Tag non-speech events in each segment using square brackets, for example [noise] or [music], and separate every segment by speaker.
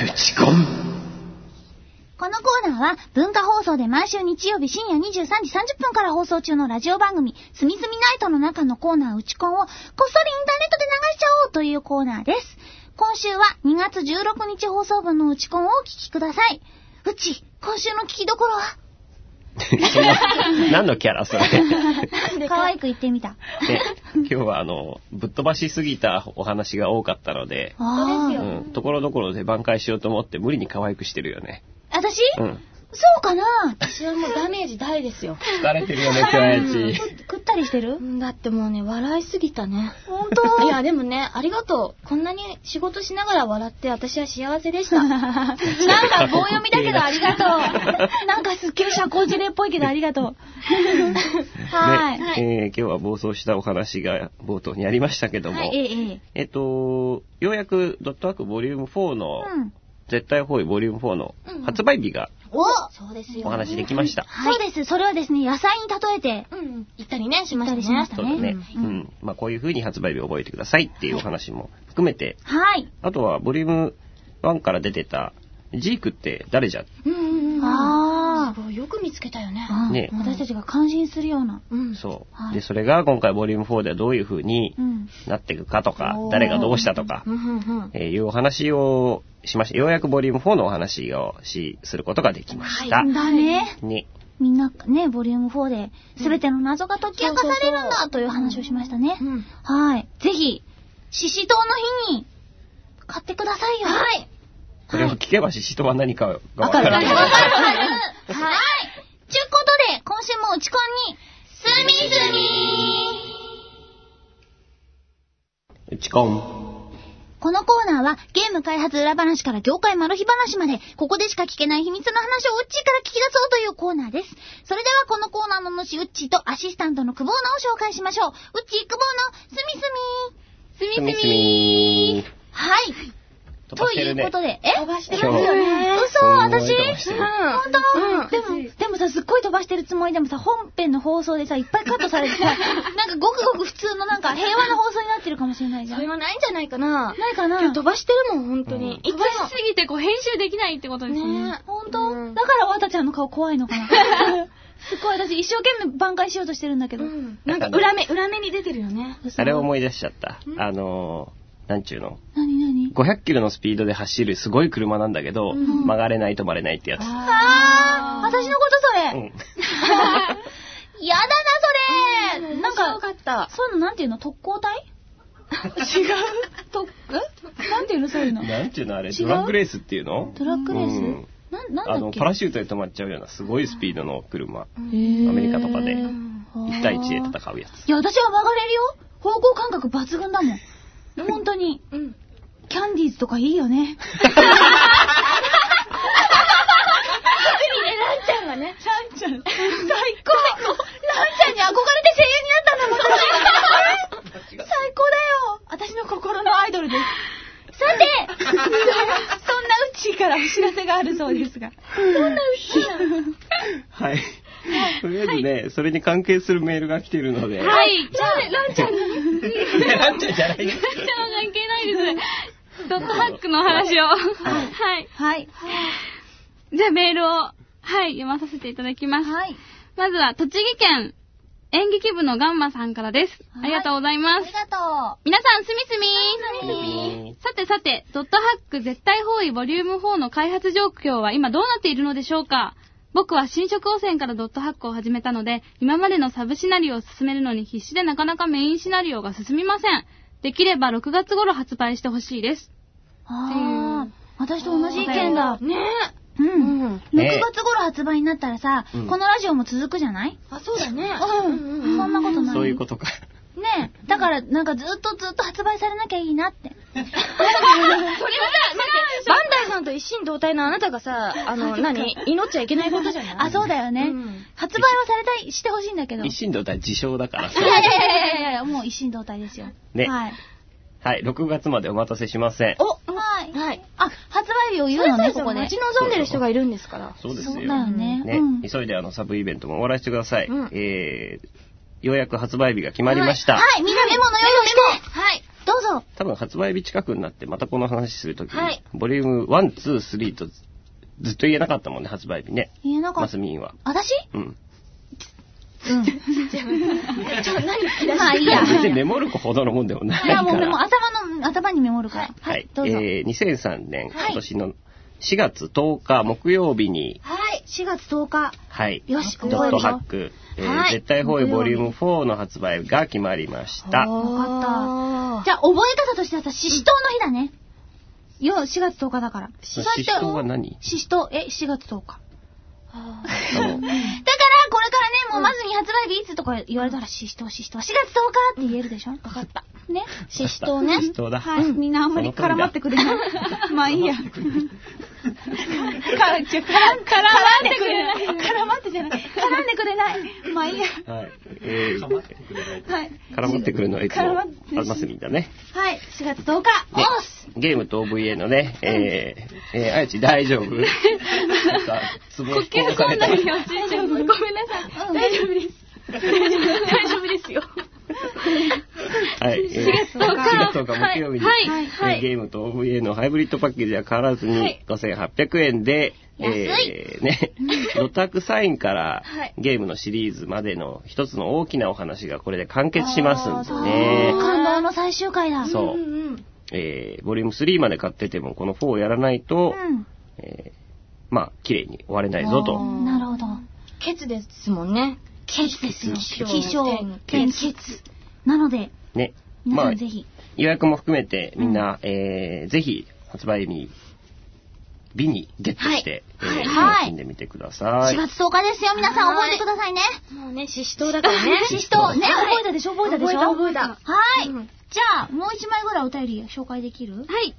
Speaker 1: 打ち込む。
Speaker 2: このコーナーは文化放送で毎週日曜日深夜23時30分から放送中のラジオ番組、すみすみナイトの中のコーナー打ち込んをこっそりインターネットで流しちゃおうというコーナーです。今週は2月16日放送分の打ち込んをお聞きください。うち、今週の聞きどころは？[laughs]
Speaker 1: 何のキャラそれ。
Speaker 2: 可愛く言ってみた。
Speaker 1: で、今日はあの、ぶっ飛ばしすぎたお話が多かったので、うん、ところどころで挽回しようと思って無理に可愛くしてるよね。
Speaker 2: 私？
Speaker 1: うん。
Speaker 2: そうかな？
Speaker 3: 私はもうダメージ大ですよ。
Speaker 1: 疲れてるよね、今日やち。
Speaker 2: くったりしてる？
Speaker 3: だってもうね、笑いすぎたね。
Speaker 2: 本当？[laughs]
Speaker 3: いや、でもね、ありがとう。こんなに仕事しながら笑って私は幸せでした。[laughs]
Speaker 2: なんか棒読みだけどありがとう。[laughs] なんかすっげえ社交辞令っぽいけどありがとう。はい。
Speaker 1: ね、えー今日は暴走したお話が冒頭にありましたけども、
Speaker 2: はい、ええ、ええ。
Speaker 1: えっと、ようやくドットワークボリューム4の、
Speaker 2: うん。
Speaker 1: 絶対方位ボリューム4の
Speaker 3: うんうん
Speaker 1: 発売日が
Speaker 2: お
Speaker 3: そうですよ。
Speaker 1: お話できました。
Speaker 2: そうです。それはですね、野菜に例えて、
Speaker 3: うんうん。行ったりね、しましたね。
Speaker 2: りしましたね。
Speaker 1: そうだね。
Speaker 2: う
Speaker 1: うんん。まあこういう風に発売日を覚えてくださいっていうお話も含めて、
Speaker 2: はい。
Speaker 1: あとはボリューム1から出てたジークって誰じゃ？
Speaker 3: うんうんうん。
Speaker 2: あ
Speaker 3: すごい、よく見つけたよね。
Speaker 2: あ。
Speaker 1: ね
Speaker 2: 私たちが感心するような。
Speaker 3: うん。
Speaker 1: そう。
Speaker 2: はい
Speaker 1: で、それが今回ボリューム4ではどういう風に
Speaker 2: うん。
Speaker 1: なっていくかとか
Speaker 2: おー、
Speaker 1: 誰がどうしたとか
Speaker 3: う、んうんうん。
Speaker 1: えーいうお話をしました。ようやくボリューム4のお話をし、することができました。
Speaker 2: だね。
Speaker 1: ね。
Speaker 2: みんなね、ボリューム4で、すべての謎が解き明かされるんだという話をしましたね
Speaker 3: う。ん。
Speaker 2: はい。ぜひ、獅子頭の日に、買ってくださいよ。はい。
Speaker 1: これを聞けばししとは何かが
Speaker 2: かる。わ
Speaker 1: か
Speaker 2: るわかる。はい。ちゅうことで、今週も打ち込んに、すみずみ
Speaker 1: 打ち込ん。
Speaker 2: このコーナーはゲーム開発裏話から業界マル秘話まで、ここでしか聞けない秘密の話をウッチーから聞き出そうというコーナーです。それではこのコーナーの主ウッチーとアシスタントの久保野を紹介しましょう。ウッチー久保野、すみすみ。
Speaker 1: すみすみ
Speaker 2: はい。
Speaker 1: 飛ば
Speaker 2: と
Speaker 1: してるね
Speaker 2: いうこ。とで、え？
Speaker 3: 飛ばしてますよね。
Speaker 2: 嘘私？本当、でも、でもさ、すっごい飛ばしてるつもりでもさ、本編の放送でさ、いっぱいカットされてさ、[laughs] なんかごくごく普通のなんか平和な放送になってるかもしれないじゃん。
Speaker 3: それはないんじゃないかな。
Speaker 2: ないかな
Speaker 3: 今日飛ばしてるもん、本当に。
Speaker 4: 飛ばしすぎてこう編集できないってことですね。
Speaker 3: ね
Speaker 2: 本当、
Speaker 3: うん
Speaker 2: だからわたちゃんの顔怖いのかな。[laughs] すっごい私一生懸命挽回しようとしてるんだけど。
Speaker 3: うん。なんか裏目、裏目に出てるよね。
Speaker 1: あれを思い出しちゃった。あのー、なんちゅうの？
Speaker 2: なになに
Speaker 1: 500キロのスピードで走るすごい車なんだけど、
Speaker 2: ん
Speaker 1: 曲がれない止まれないってやつ。
Speaker 2: あー、私のことそれ。
Speaker 1: うん。[laughs]
Speaker 2: やだな、それ。なんか、
Speaker 3: かった。
Speaker 2: そういうのなんていうの？特攻隊？違う。と、え？なんていうのそういうの？
Speaker 1: なんちゅうのあれ、ドラッグレースっていうの？
Speaker 2: トラックレース、
Speaker 1: うん
Speaker 2: な、なんだっけ？
Speaker 1: あの、パラシュートで止まっちゃうようなすごいスピードの車。アメリカとかで
Speaker 2: 1
Speaker 1: 1対1で戦うやつ。
Speaker 2: いや、私は曲がれるよ。方向感覚抜群だもん。本当に。
Speaker 3: うん。
Speaker 2: キャンディーズとかいいよね。
Speaker 3: ランちゃんがね。
Speaker 2: ランちゃん、最高ランちゃんに憧れて声優になったんだもん、私。最高だよ私の心のアイドルです。さてそんなうちからお知らせがあるそうですが。そんなうち
Speaker 1: はい。とりあえずね、それに関係するメールが来てるので。
Speaker 4: はい。じゃあ、ランちゃんに。
Speaker 1: ランちゃんじゃない
Speaker 4: ランちゃんは関係ないです。ドットハックの話を。はい。
Speaker 2: はい。
Speaker 4: じゃあメールを、はい、読まさせていただきます。
Speaker 2: はい。
Speaker 4: まずは、栃木県演劇部のガンマさんからです。
Speaker 2: はい
Speaker 4: ありがとうございます
Speaker 2: あり。がと
Speaker 4: 皆さん、すみすみさてさて、ドットハック絶対方位ボリューム4の開発状況は今どうなっているのでしょうか？僕は新色汚染からドットハックを始めたので、今までのサブシナリオを進めるのに必死でなかなかメインシナリオが進みません。できれば6月頃発売してほしいです。
Speaker 2: う。ああ、私と同じ意見だ。
Speaker 3: ね
Speaker 2: う。
Speaker 3: うんん。
Speaker 2: 6月頃発売になったらさ、
Speaker 1: うん
Speaker 2: このラジオも続くじゃない？
Speaker 3: あ、そうだね。
Speaker 2: うん。そんなことない。
Speaker 1: そういうことか。
Speaker 2: ねえ。だから、なんかずっとずっと発売されなきゃいいなって。
Speaker 3: それはさ、待って、バンダイさんと一心同体のあなたがさ、あの、何祈っちゃいけないことじゃない？
Speaker 2: あ、そうだよね。
Speaker 3: うん
Speaker 2: 発売はされたい、してほしいんだけど。い
Speaker 1: 一心同体自称だからさ。
Speaker 2: やいやいやいやいやもう一心同体ですよ。
Speaker 1: ね
Speaker 2: はい。
Speaker 1: はい、6月までお待たせしません。
Speaker 2: おはい。
Speaker 3: はい。
Speaker 2: あ、発売日を言うのね、ここで。
Speaker 3: 待ち望んでる人がいるんですから。
Speaker 1: そうですよ。
Speaker 2: そうだよね。
Speaker 1: ね、
Speaker 2: うん。
Speaker 1: 急いであのサブイベントも終わらせてください。
Speaker 3: うん
Speaker 1: えー、ようやく発売日が決まりました。
Speaker 2: はい、みんなメモの用意をして。はい。ど。
Speaker 1: 多分発売日近くになってまたこの話するときに、
Speaker 3: はい
Speaker 1: ボリューム1、2、3とずずっと言えなかったもんね、発売日ね。
Speaker 2: 言えなかった
Speaker 1: マス。ミンは。
Speaker 2: 私？
Speaker 1: うん。
Speaker 2: うん。[laughs]
Speaker 3: ちょ、何聞き出
Speaker 2: まあいいや。
Speaker 1: 別にメモるほどのもんでもないか
Speaker 2: いや、もう、もう
Speaker 1: ら。
Speaker 2: 頭の、頭にメモるから。
Speaker 1: はい。
Speaker 2: どうぞ。
Speaker 1: えー、2003年、
Speaker 2: はい
Speaker 1: 今年の4月10日木曜日に、
Speaker 2: はい。4月10日。
Speaker 1: はい。
Speaker 2: よし、
Speaker 1: ドットハック、えー
Speaker 2: はい
Speaker 1: 絶対方位ボリューム4の発売が決まりました。
Speaker 2: わかった。じゃあ、覚え方としてはさ、シシトウの日だね。よ、4月10日だから。
Speaker 1: シシトウは何？
Speaker 2: シシトウ、え、4月10日。[laughs] だから、これからね、もうまずに発売日いつとか言われたら、シシトウ、シシトウ、4月10日って言えるでしょ？わかった。ね。
Speaker 3: シシトウね
Speaker 1: シ。シトウだ。
Speaker 2: はい。[laughs] みんなあんまり絡まってくれない。まあいいや。[laughs] 絡、絡まってくれない。絡まってじゃない。絡んでくれない。まあいいや。
Speaker 1: はい。えー、
Speaker 2: はい。
Speaker 1: 絡まってくるのはい
Speaker 2: 絡まって
Speaker 1: あマスミンだね。
Speaker 2: はい。4月10日。
Speaker 1: ね
Speaker 2: おっす
Speaker 1: ゲームと OVA のね、えー、えー、あやち大丈夫？[laughs] なんか、ツボを通された。
Speaker 3: 大丈夫？ごめんなさい。大丈夫です。大丈夫ですよ。[laughs]
Speaker 1: はい。えー、4月10日木曜日に、
Speaker 3: はい
Speaker 1: ゲームと OVA のハイブリッドパッケージは変わらずに5800円で、えー、ね、ドタクサインから
Speaker 3: はい。
Speaker 1: ゲームのシリーズまでの一つの大きなお話がこれで完結しますんでね。
Speaker 2: 感動の最終回だ。
Speaker 1: そう。
Speaker 3: ん。
Speaker 1: えー、ボリューム3まで買ってても、この4をやらないと、
Speaker 2: うん。
Speaker 1: えー、まあ、綺麗に終われないぞと。
Speaker 2: なるほど。
Speaker 3: ケツですもんね。
Speaker 2: ケツですよ。
Speaker 3: 気象
Speaker 2: ケツ。なので、
Speaker 1: ね。まあ
Speaker 2: ぜひ。
Speaker 1: 予約も含めてみんな、えー、ぜひ発売日、日にゲットして、
Speaker 3: はい
Speaker 1: えー
Speaker 2: はい
Speaker 1: 楽しんでみてくださ
Speaker 2: 4
Speaker 1: い。
Speaker 2: 月10日ですよ。皆さん覚えてくださいね。
Speaker 3: もうね、シシトウだからね。
Speaker 2: シシトウね、覚えたでしょ？覚えたでしょ？
Speaker 3: 覚えた覚
Speaker 2: はい。
Speaker 3: うん
Speaker 2: じゃあ、もう一枚ぐらいお便り紹介できる？
Speaker 4: はい。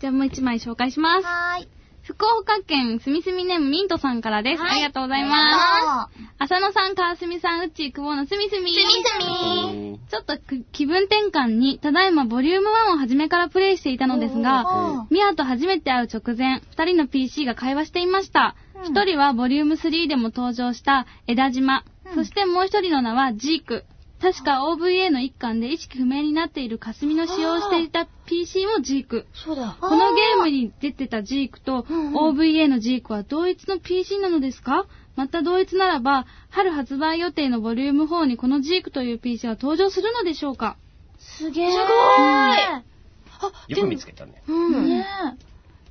Speaker 4: じゃあもう一枚紹介します。
Speaker 2: はーい。
Speaker 4: 福岡県すみすみネームミントさんからです。
Speaker 2: はい
Speaker 4: ありがとうございます。
Speaker 2: す。
Speaker 4: 浅野さん、川澄さん、うっちー、久保のすみすみ。
Speaker 2: すみすみ
Speaker 1: うん
Speaker 4: ちょっとく気分転換に、ただいまボリューム1を初めからプレイしていたのですが、ミアと初めて会う直前、二人の PC が会話していました。
Speaker 2: うん
Speaker 4: 一、人はボリューム3でも登場した枝島、
Speaker 2: うん
Speaker 4: そしてもう一人の名はジーク。確か OVA の一環で意識不明になっている霞の使用していた PC もジーク。
Speaker 3: そうだ。
Speaker 4: このゲームに出てたジークと OVA のジークは同一の PC なのですか？また同一ならば、春発売予定のボリューム4にこのジークという PC は登場するのでしょうか？
Speaker 2: すげえ。
Speaker 3: すごい
Speaker 2: あ、
Speaker 1: よく見つけたね。
Speaker 3: うん。
Speaker 2: ね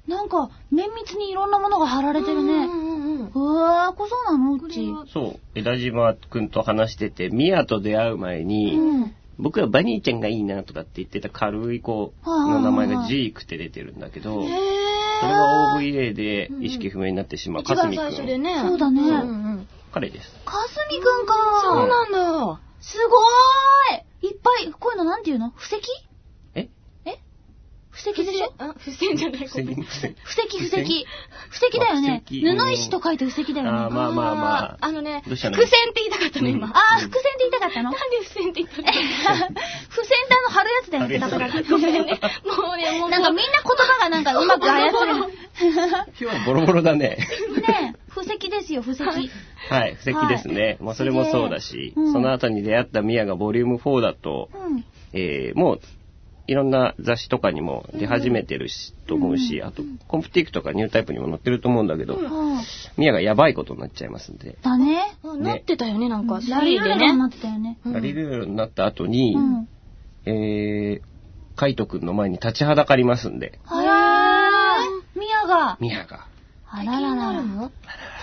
Speaker 2: え。なんか、綿密にいろんなものが貼られてるね。
Speaker 3: うんうんうん。
Speaker 2: うわー、こそうなのうち。
Speaker 1: そう、枝島くんと話してて、ミアと出会う前に、
Speaker 2: うん。
Speaker 1: 僕はバニーちゃんがいいなとかって言ってた軽い子の名前がジークって出てるんだけど、それが OVA で意識不明になってしまう、
Speaker 3: 一番
Speaker 1: かすみくん。
Speaker 3: 最初でね。
Speaker 2: そうだね
Speaker 3: んうん。
Speaker 1: 彼です。
Speaker 2: かすみくんか
Speaker 3: そうなんだ。
Speaker 2: すごーいいっぱい、こういうのなんていうの？布石？
Speaker 1: え
Speaker 2: え布石でしょ？
Speaker 3: あ、付箋じゃない。
Speaker 1: 不正に不正
Speaker 2: 布石、布石。布石だよね。
Speaker 1: 布石
Speaker 2: 布石と書いて布石だよね。
Speaker 1: あーまあまあまあ
Speaker 3: あのね、伏線って言いたかったの、今。
Speaker 1: うん
Speaker 2: あー、伏線って言いたかったの？
Speaker 3: なんで付箋って言ったの
Speaker 2: 付箋ってあの貼るやつだよね。だから。
Speaker 3: ごめんね。もうね、もう。
Speaker 2: なんかみんな言葉がなんかうまく操れる。
Speaker 1: 今日はボロボロだね。
Speaker 2: ねえ、布石ですよ、布石。
Speaker 1: はい、布石ですね。まあそれもそうだし、
Speaker 2: うん
Speaker 1: その後に出会ったミアがボリューム4だと、
Speaker 2: うん。
Speaker 1: えーもう、いろんな雑誌とかにも出始めてるし、と思うし、あと、コンプティックとかニュータイプにも載ってると思うんだけど、
Speaker 2: は
Speaker 1: ミアがやばいことになっちゃいますんで、
Speaker 2: あだね。
Speaker 3: あなってたよね、なんか。
Speaker 2: ラリルになってたよね。
Speaker 3: うん
Speaker 1: ラリルールになった後に、
Speaker 2: うん。
Speaker 1: えー、カイトくんの前に立ちはだかりますんで、
Speaker 2: はやー。ミヤが。
Speaker 1: ミアが、
Speaker 2: あらららら。
Speaker 3: の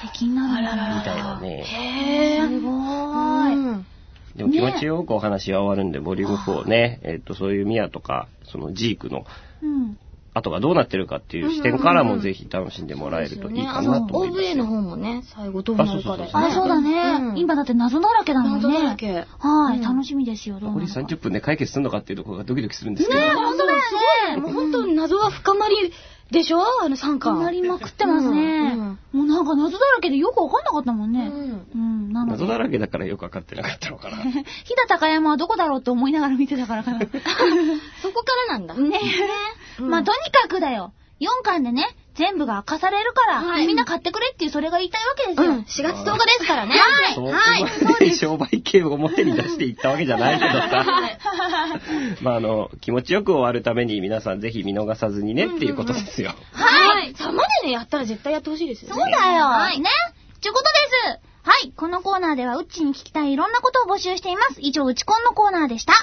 Speaker 2: 敵になるんだ。
Speaker 1: みたいだね。
Speaker 3: へ
Speaker 2: すごーい。
Speaker 3: うん。
Speaker 1: でも気持ちよくお話は終わるんで、ボリューム4ね、えっ、と、そういうミアとか、そのジークの
Speaker 2: うん。
Speaker 1: 後がどうなってるかっていう視点からもぜひ楽しんでもらえるといいかなと思います。
Speaker 3: OVA の方もね、最後どうなるかで。
Speaker 1: あそう
Speaker 2: だね。今だって謎だらけだもんね。
Speaker 3: 謎だらけ
Speaker 2: はい、
Speaker 3: うん
Speaker 2: 楽しみですよ、どうな
Speaker 1: 残り
Speaker 2: るか。
Speaker 1: 30分で解決するのかっていうところがドキドキするんですけど。
Speaker 2: ねえ、本当だよね。
Speaker 3: もう本当に謎は深まりでしょ？あの3巻。
Speaker 2: 深まりまくってますね。
Speaker 3: うん
Speaker 2: もうなんか謎だらけでよくわかんなかったもんね。
Speaker 3: うん
Speaker 2: うん、なので。
Speaker 1: 謎だらけだからよくわかってなかったのかな。[laughs]
Speaker 2: 飛騨高山はどこだろうって思いながら見てたからかな。ね [laughs] [laughs]
Speaker 3: そこからなんだ。
Speaker 2: え。
Speaker 3: うん
Speaker 2: まあ、とにかくだよ。4巻でね、全部が明かされるから、
Speaker 3: はい
Speaker 2: みんな買ってくれっていうそれが言いたいわけですよ。
Speaker 3: うん、4月10日ですからね。
Speaker 2: はいはい
Speaker 1: こまで商売系を表に出していったわけじゃないけどさ。[laughs] まあ、あの、気持ちよく終わるために皆さんぜひ見逃さずにねっていうことですよ。
Speaker 3: はい。さまでね、やったら絶対やってほしいですよね。
Speaker 2: そうだよ。
Speaker 3: はい
Speaker 2: ね。ちゅうことです。はい。このコーナーでは、うっちに聞きたいいろんなことを募集しています。以上、うちこんのコーナーでした。